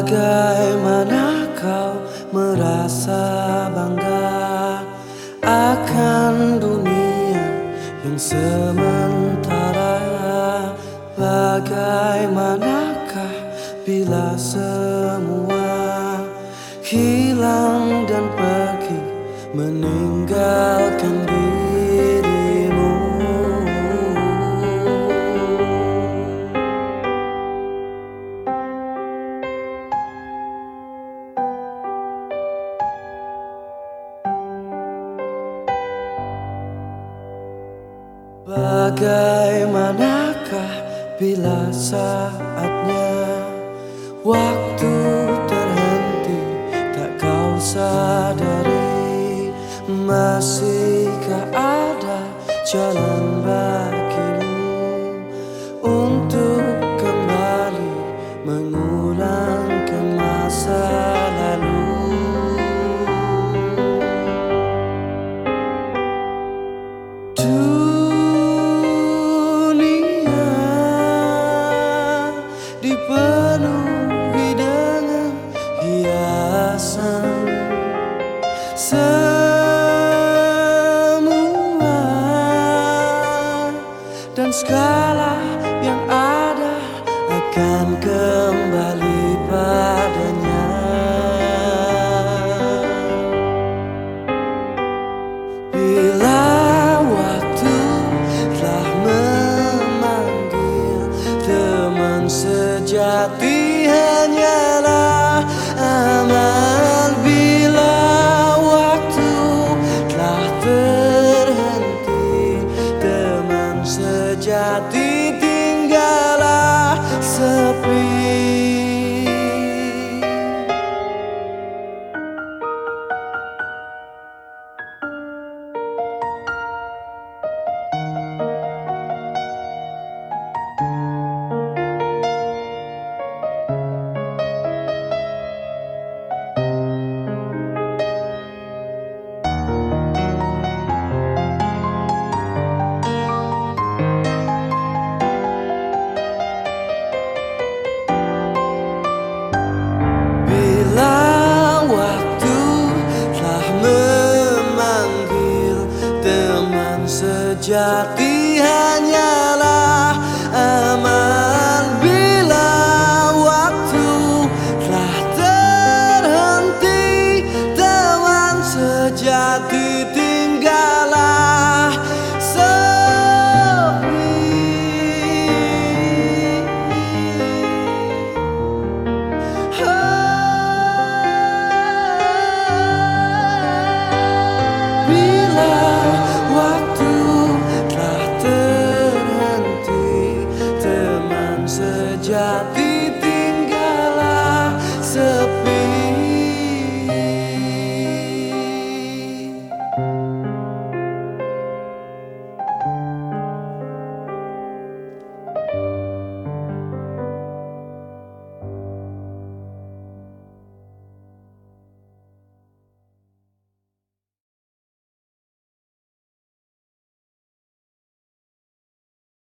Bagaimana kau merasa bangga akan dunia yang sementara? Bagaimanakah bila semua hilang dan pergi? Bagaimanakah bila saatnya waktu terhenti? Tak kau sadari masihkah ada jalan bagimu dipenuhi dengan hiasan. Semua dan segala yang ada akan kembali padanya. Bila sejati hanyalah amal Bila waktu telah terhenti. Teman sejati sejati hanyalah